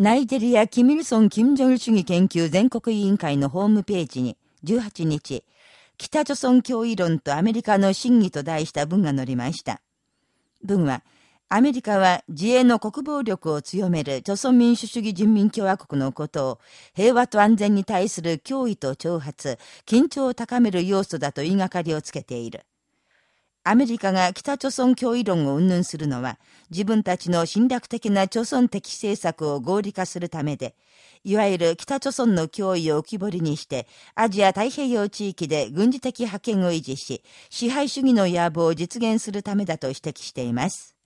ナイジェリア・キミルソン・キム・ジョル主義研究全国委員会のホームページに18日、北朝鮮脅威論とアメリカの審議と題した文が載りました。文は、アメリカは自衛の国防力を強める朝鮮民主主義人民共和国のことを平和と安全に対する脅威と挑発、緊張を高める要素だと言いがかりをつけている。アメリカが北朝鮮脅威論を云々するのは、自分たちの侵略的な朝鮮的政策を合理化するためで、いわゆる北朝鮮の脅威を浮き彫りにして、アジア太平洋地域で軍事的覇権を維持し、支配主義の野望を実現するためだと指摘しています。